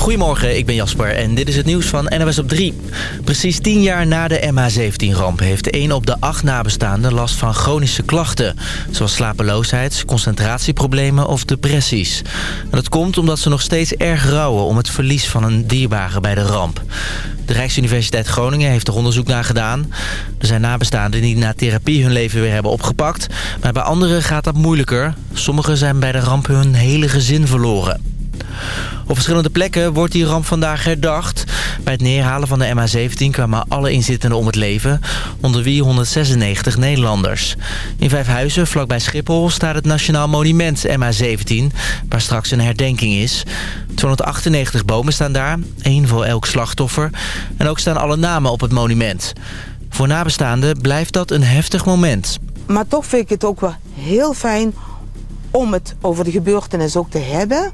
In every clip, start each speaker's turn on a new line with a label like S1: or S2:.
S1: Goedemorgen, ik ben Jasper en dit is het nieuws van NOS op 3. Precies 10 jaar na de MH17-ramp heeft 1 op de 8 nabestaanden last van chronische klachten. Zoals slapeloosheid, concentratieproblemen of depressies. En dat komt omdat ze nog steeds erg rouwen om het verlies van een dierbare bij de ramp. De Rijksuniversiteit Groningen heeft er onderzoek naar gedaan. Er zijn nabestaanden die na therapie hun leven weer hebben opgepakt. Maar bij anderen gaat dat moeilijker. Sommigen zijn bij de ramp hun hele gezin verloren. Op verschillende plekken wordt die ramp vandaag herdacht. Bij het neerhalen van de MH17 kwamen alle inzittenden om het leven, onder wie 196 Nederlanders. In Vijfhuizen, vlakbij Schiphol, staat het Nationaal Monument MH17, waar straks een herdenking is. 298 bomen staan daar, één voor elk slachtoffer. En ook staan alle namen op het monument. Voor nabestaanden blijft dat een heftig moment.
S2: Maar toch vind ik het ook wel heel fijn om het over de gebeurtenis ook te hebben.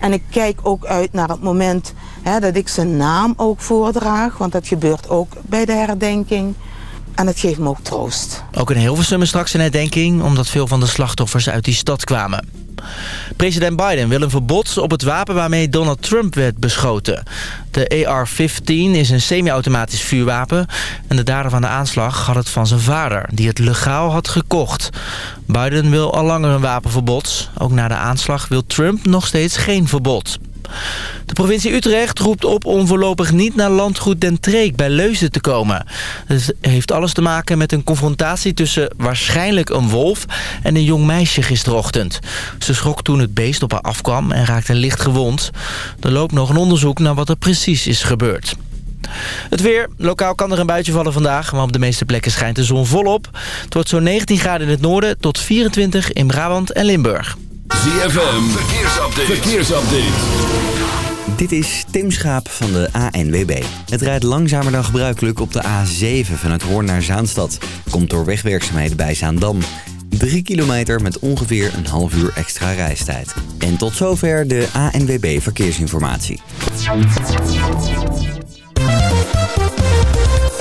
S2: En ik kijk ook uit naar het moment hè, dat ik zijn naam ook voordraag. Want dat gebeurt ook bij de herdenking. En het geeft me ook troost.
S1: Ook in Hilversum is straks een herdenking... omdat veel van de slachtoffers uit die stad kwamen. President Biden wil een verbod op het wapen waarmee Donald Trump werd beschoten. De AR-15 is een semi-automatisch vuurwapen... en de dader van de aanslag had het van zijn vader... die het legaal had gekocht. Biden wil al langer een wapenverbod. Ook na de aanslag wil Trump nog steeds geen verbod. De provincie Utrecht roept op om voorlopig niet naar landgoed Den Treek bij Leusden te komen. Het heeft alles te maken met een confrontatie tussen waarschijnlijk een wolf en een jong meisje gisterochtend. Ze schrok toen het beest op haar afkwam en raakte licht gewond. Er loopt nog een onderzoek naar wat er precies is gebeurd. Het weer. Lokaal kan er een buitje vallen vandaag, maar op de meeste plekken schijnt de zon volop. Het wordt zo'n 19 graden in het noorden tot 24 in Brabant en Limburg.
S3: ZFM, verkeersupdate. verkeersupdate.
S4: Dit is Tim Schaap van de ANWB. Het rijdt langzamer dan gebruikelijk op de A7 vanuit Hoorn naar Zaanstad. Komt door wegwerkzaamheden bij Zaandam. 3 kilometer met ongeveer een half uur extra reistijd. En tot zover de ANWB Verkeersinformatie.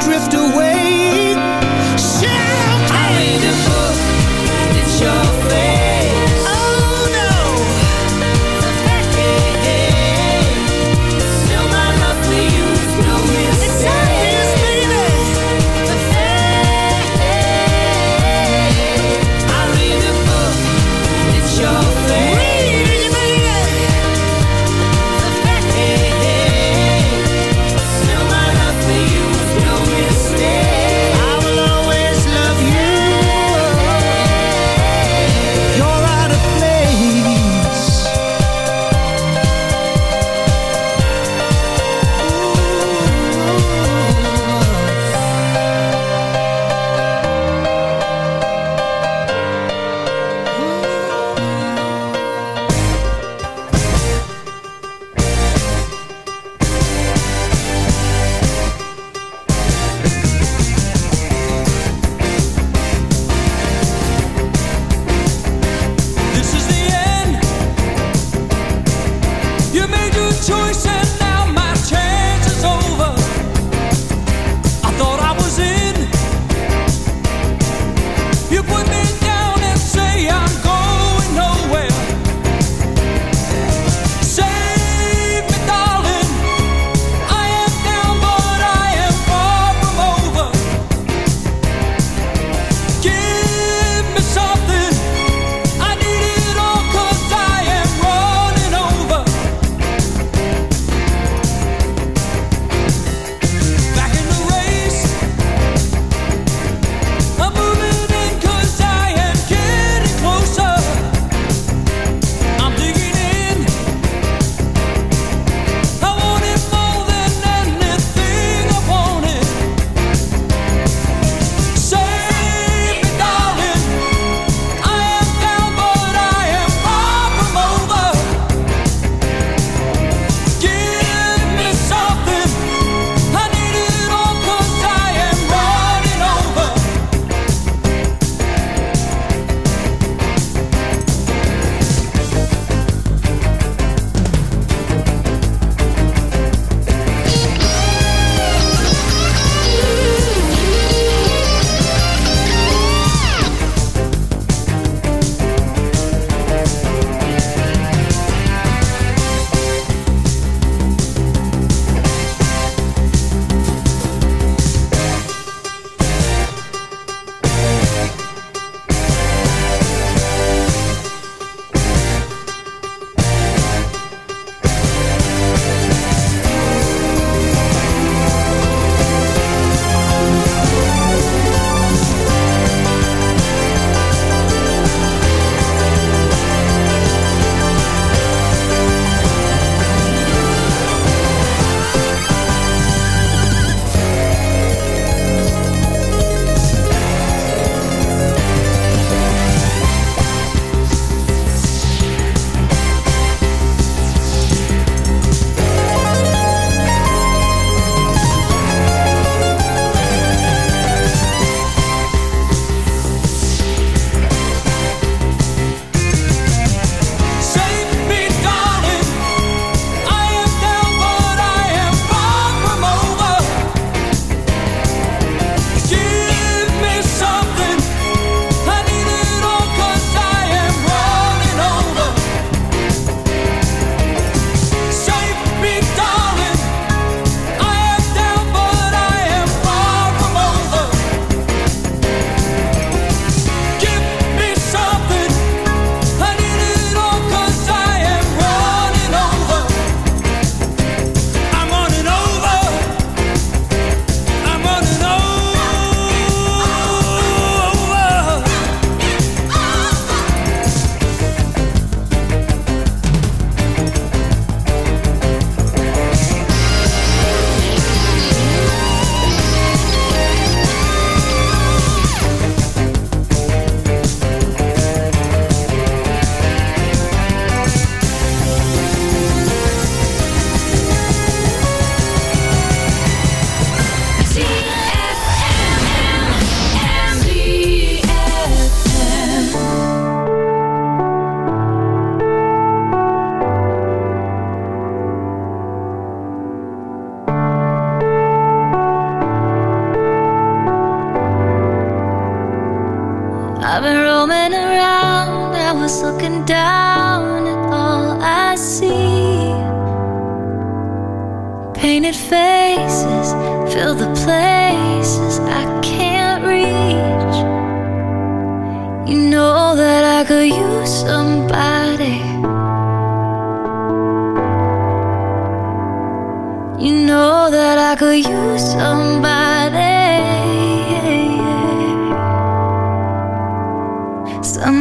S5: drift away.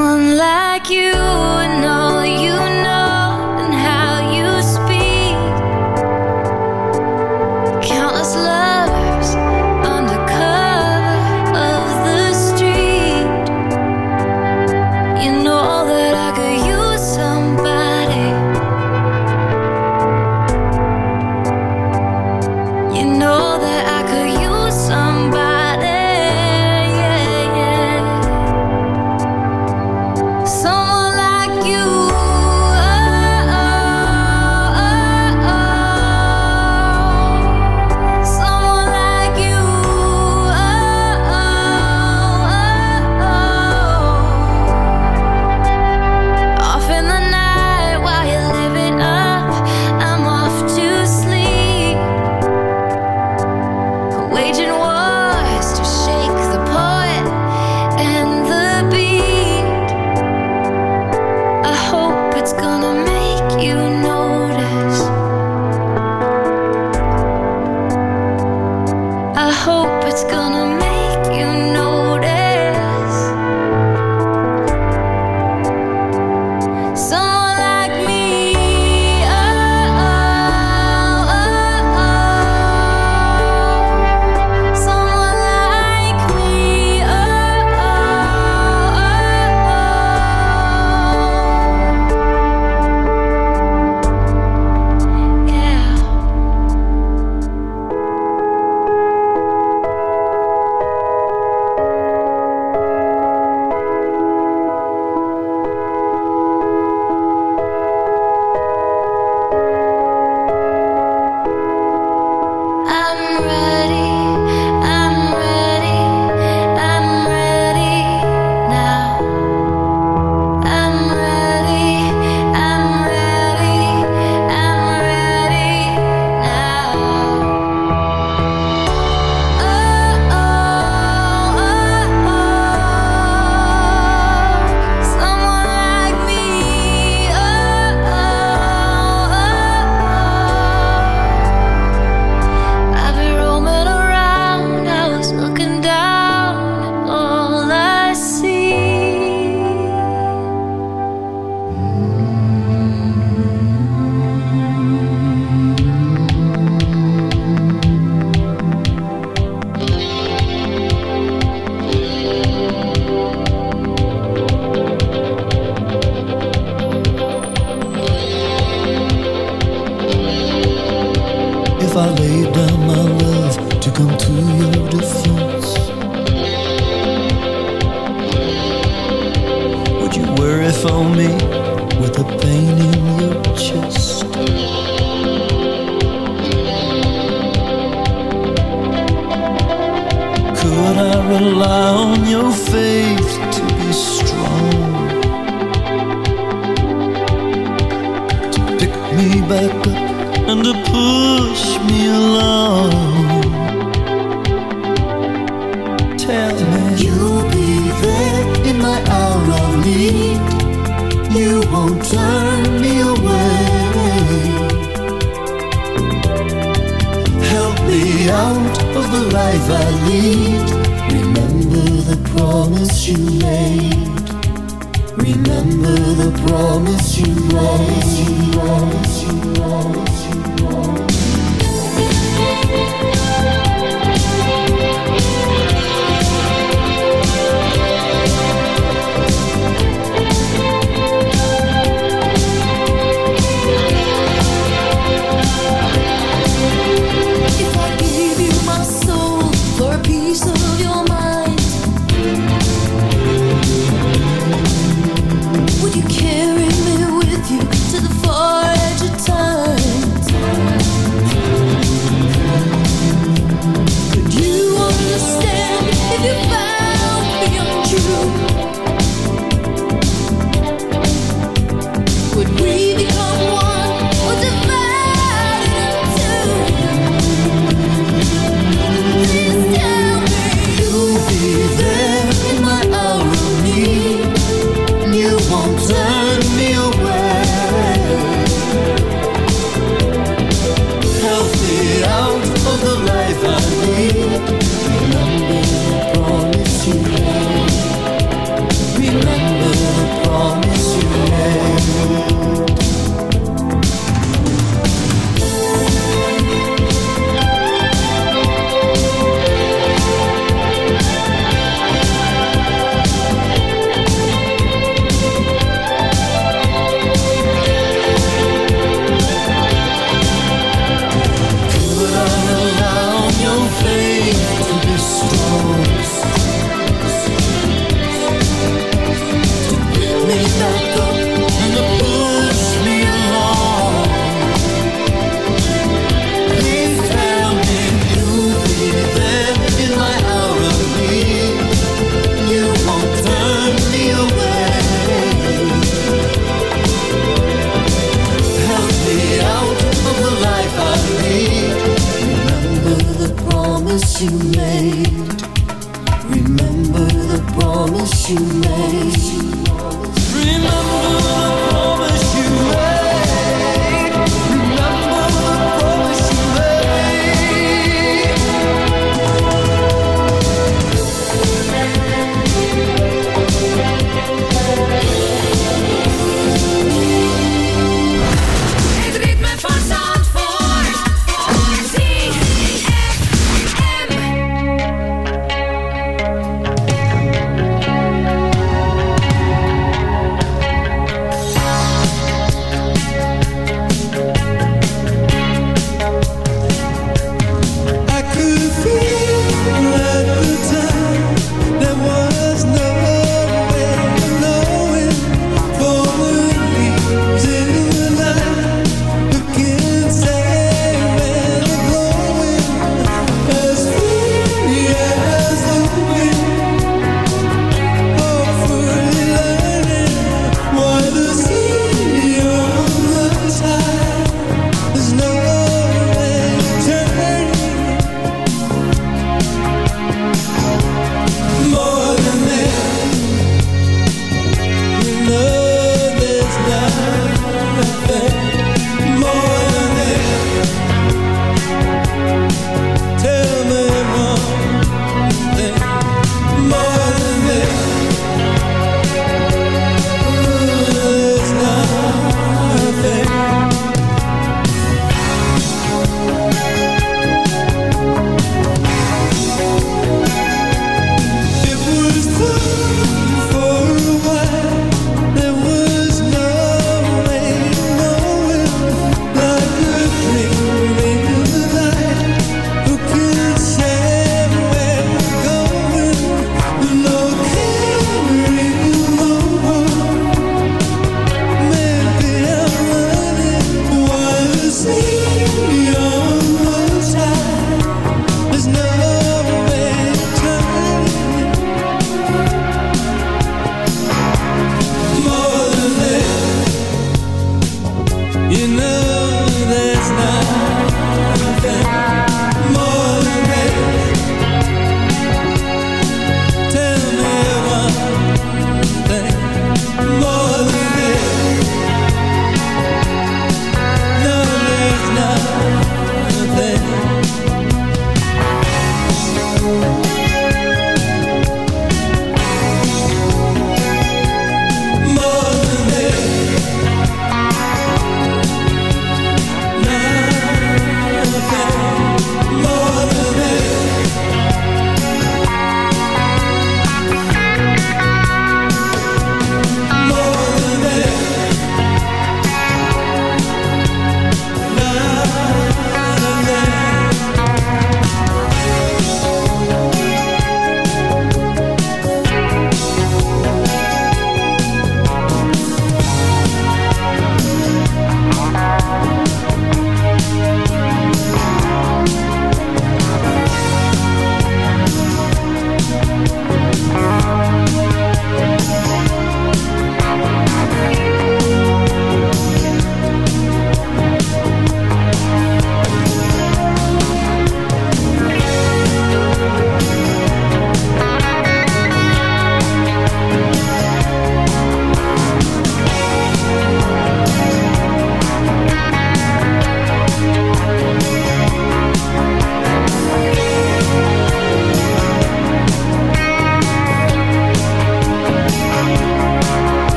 S6: someone like you and all you
S7: Remember the promise you made. You you you.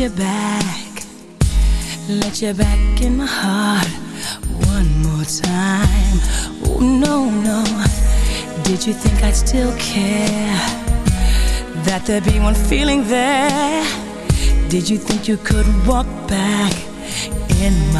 S6: your
S7: back,
S8: let you back in my heart one more time. Oh no, no, did you think I'd still care? That there'd be one feeling there? Did you think you could walk back in my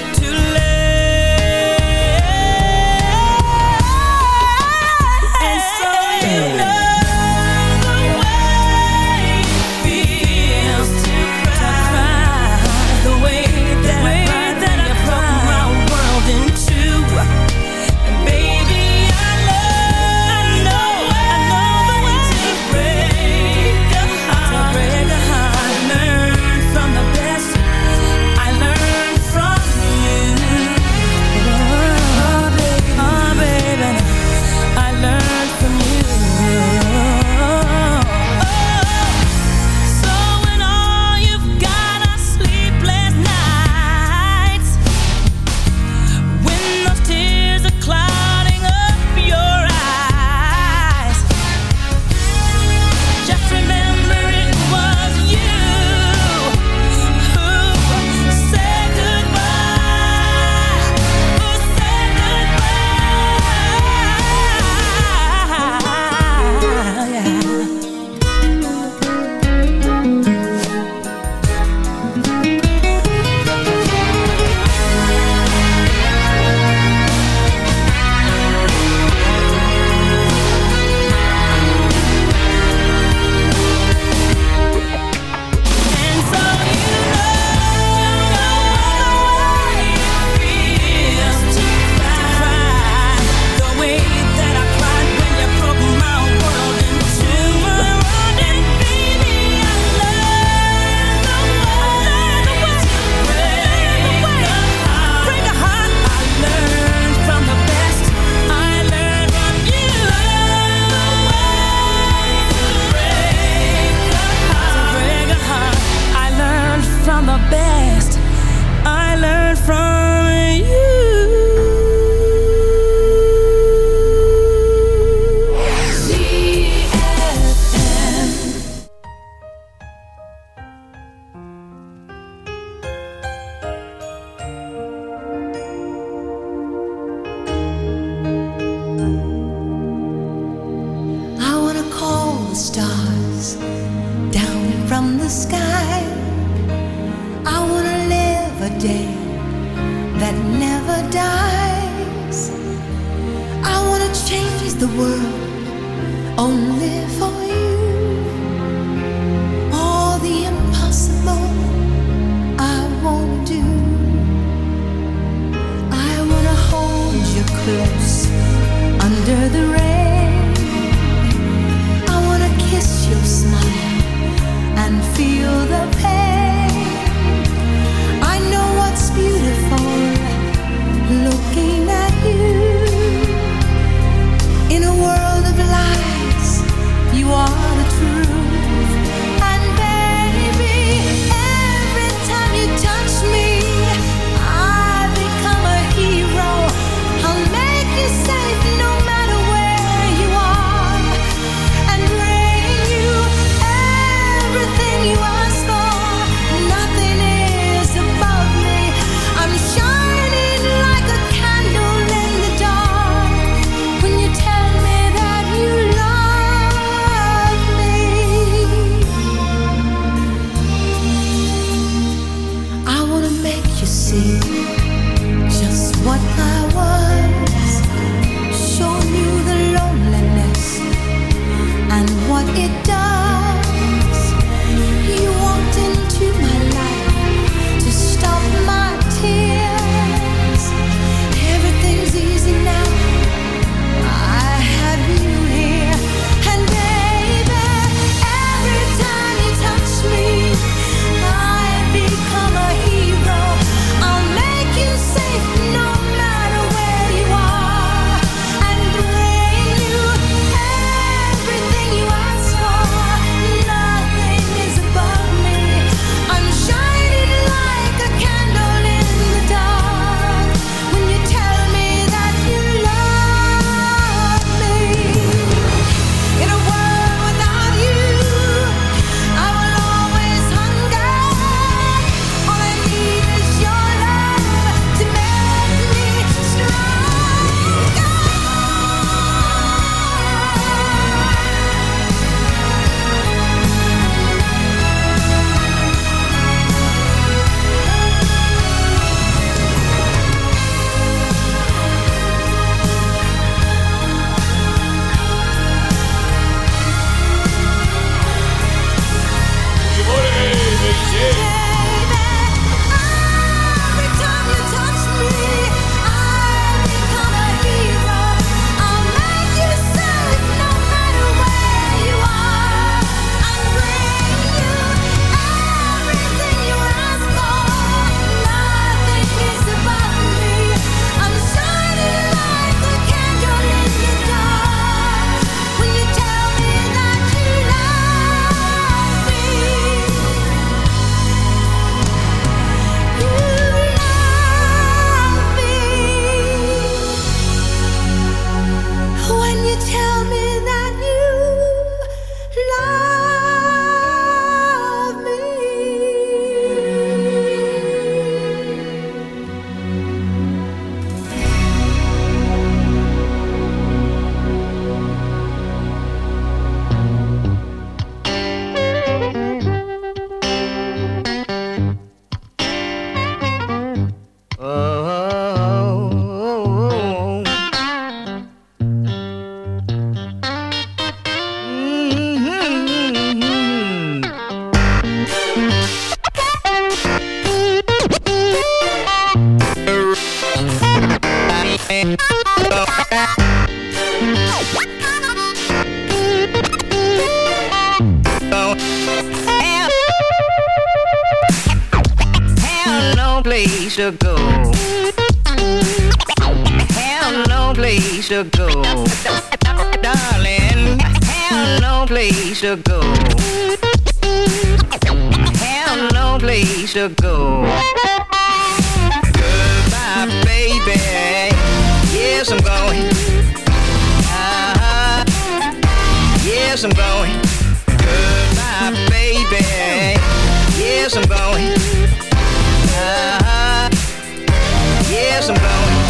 S8: To
S9: go. Have no place to go. Darling, have no place to go. Have no place to go. Goodbye, baby. Yes, I'm going. Uh-huh. Yes, I'm going. Goodbye, baby. Yes, I'm going. Uh-huh. Yes, I'm going.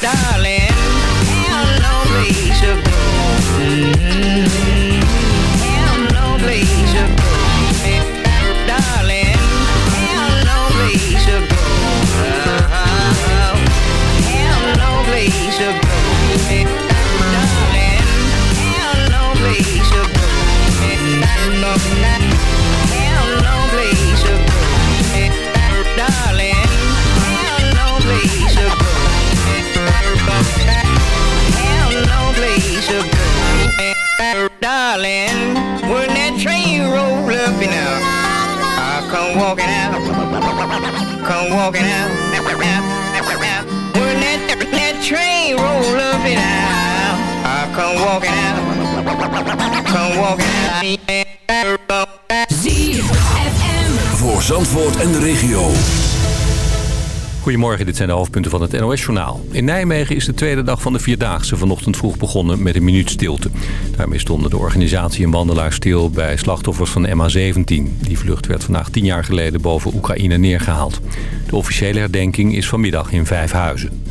S9: Darling, Darling, when that train roll up and out, I come walking out, come walking out. When that, that train roll up and out, I come walking out, come walking out.
S10: ZFM.
S3: Voor Zandvoort en de regio.
S11: Goedemorgen, dit zijn de hoofdpunten van het NOS-journaal. In Nijmegen is de tweede dag van de Vierdaagse vanochtend vroeg begonnen met een minuut stilte. Daarmee stonden de organisatie en wandelaars stil bij slachtoffers van MH17. Die vlucht werd vandaag tien jaar geleden boven Oekraïne neergehaald. De officiële herdenking is vanmiddag in Vijfhuizen.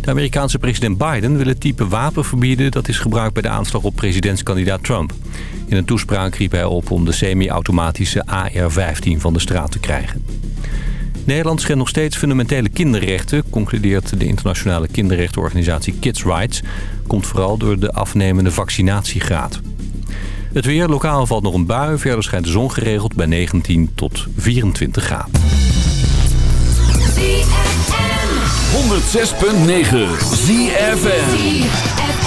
S11: De Amerikaanse president Biden wil het type wapen verbieden... dat is gebruikt bij de aanslag op presidentskandidaat Trump. In een toespraak riep hij op om de semi-automatische AR-15 van de straat te krijgen. Nederland schendt nog steeds fundamentele kinderrechten... concludeert de internationale kinderrechtenorganisatie Kids Rights. Komt vooral door de afnemende vaccinatiegraad. Het weer, lokaal valt nog een bui. Verder schijnt de zon geregeld bij 19 tot 24 graden.
S3: 106.9 ZFM.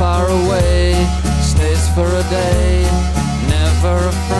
S12: Far away stays for a day never a frown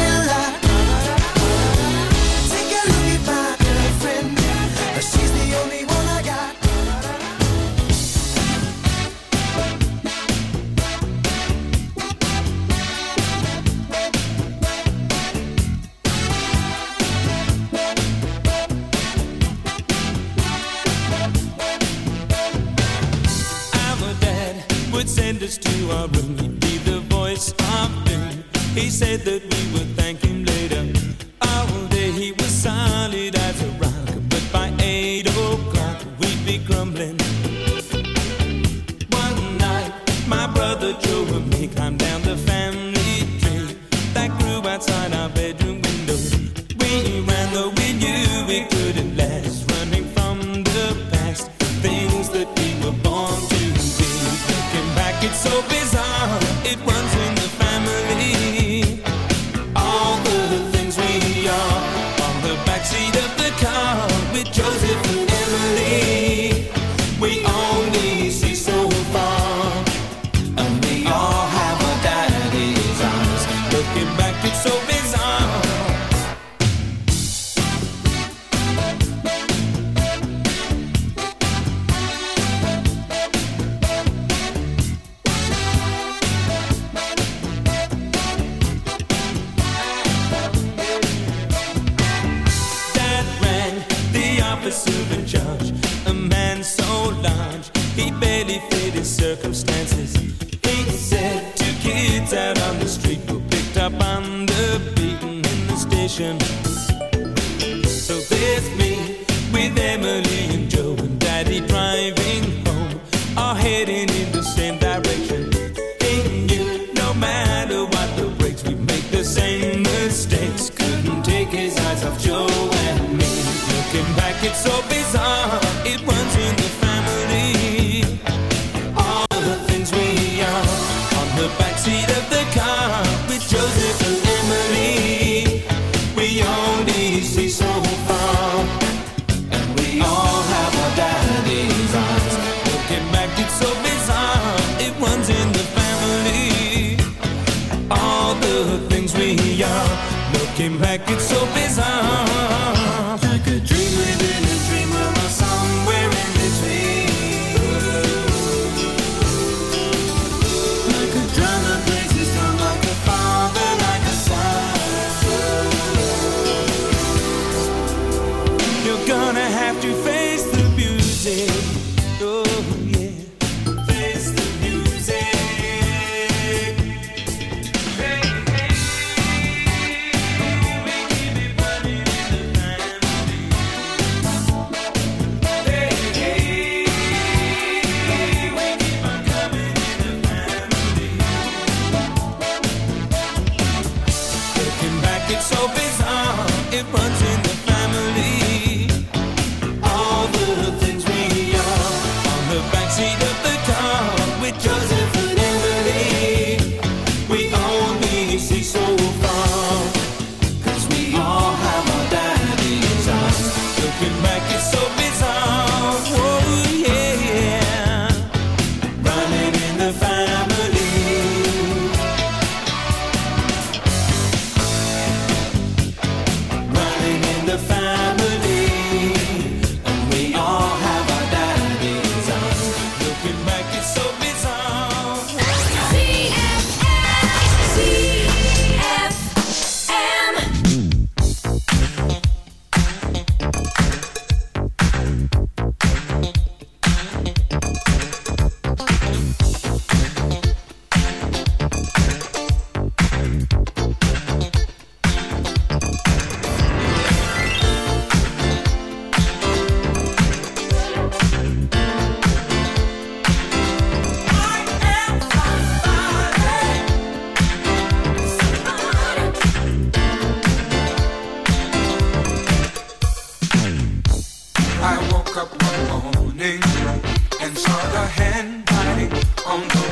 S13: He said that we would thank him later. All day he was solid as a rock, but by eight o'clock we'd be grumbling. One night, my brother Joe and me climbed down the family tree that grew outside our bedroom window. We ran though we knew we couldn't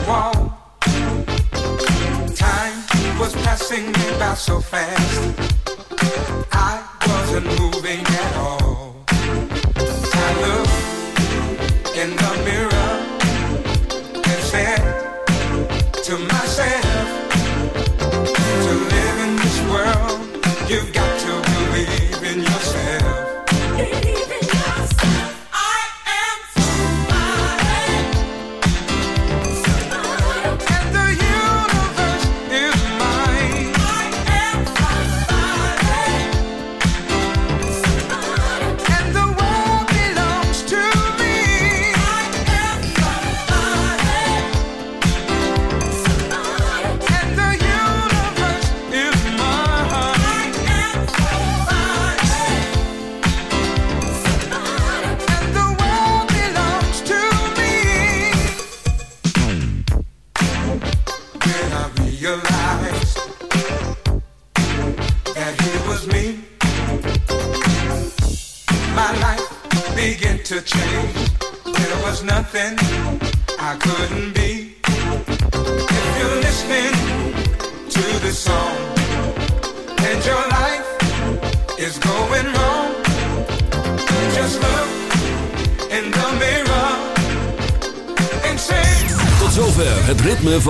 S14: wall. Time was passing me by so fast. I wasn't moving.